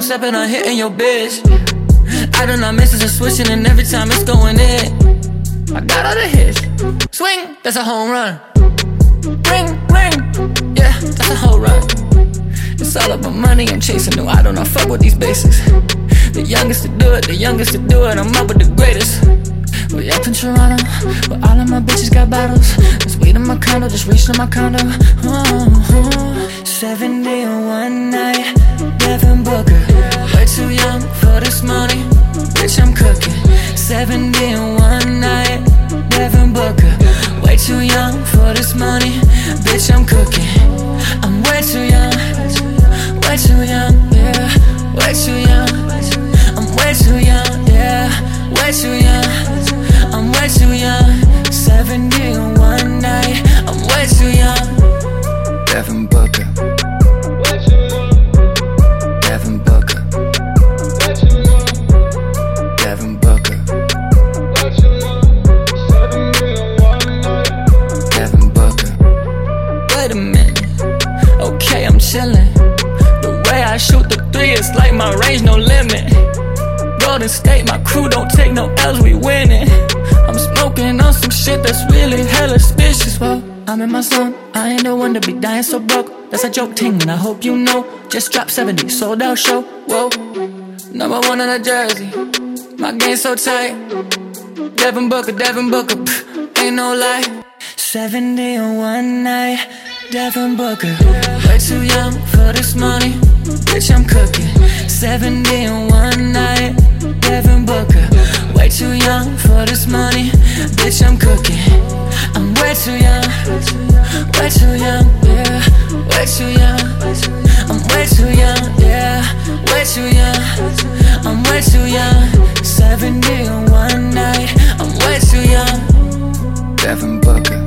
I'm stepping on hitting your bitch. I do not miss it, it's switching, and every time it's going in. I got all the hits. Swing, that's a home run. Ring, ring, yeah, that's a whole run. It's all about money, I'm chasing no, I don't know, fuck with these basics. The youngest to do it, the youngest to do it, I'm up with the greatest. We up in Toronto, but all of my bitches got bottles. There's weed in my condo, just reached in my condo. Uh-huh. Oh, 70 in one night, Booker. Way too young for this money, bitch, I'm cooking. 70 in one night, Devin Booker. Way too young for this money, bitch, I'm cooking. I'm way too young, way too young, yeah, way too young. I'm way too young, yeah, way too young. I'm way too young. 70 in one night. I'm way too young. Devin Booker. Okay, I'm chillin'. The way I shoot the three is like my range, no limit. Golden State, my crew don't take no L's, we winning. I'm smoking on some shit that's really hella suspicious. Well, I'm in my zone, I ain't the one to be dying so broke. That's a joke ting, and I hope you know. Just dropped 70, sold out show. Whoa, number one in the jersey. My game so tight. Devin Booker, Devin Booker, pff, ain't no lie. 70 in one night. Devin Booker, way too young for this money. Bitch, I'm cooking. 70 in one night. Devin Booker, way too young for this money. Bitch, I'm cooking. I'm way too young, way too young, yeah, way too young. I'm way too young, yeah, way too young. I'm way too young. 70 in one night. I'm way too young. Devin Booker.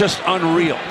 Just unreal.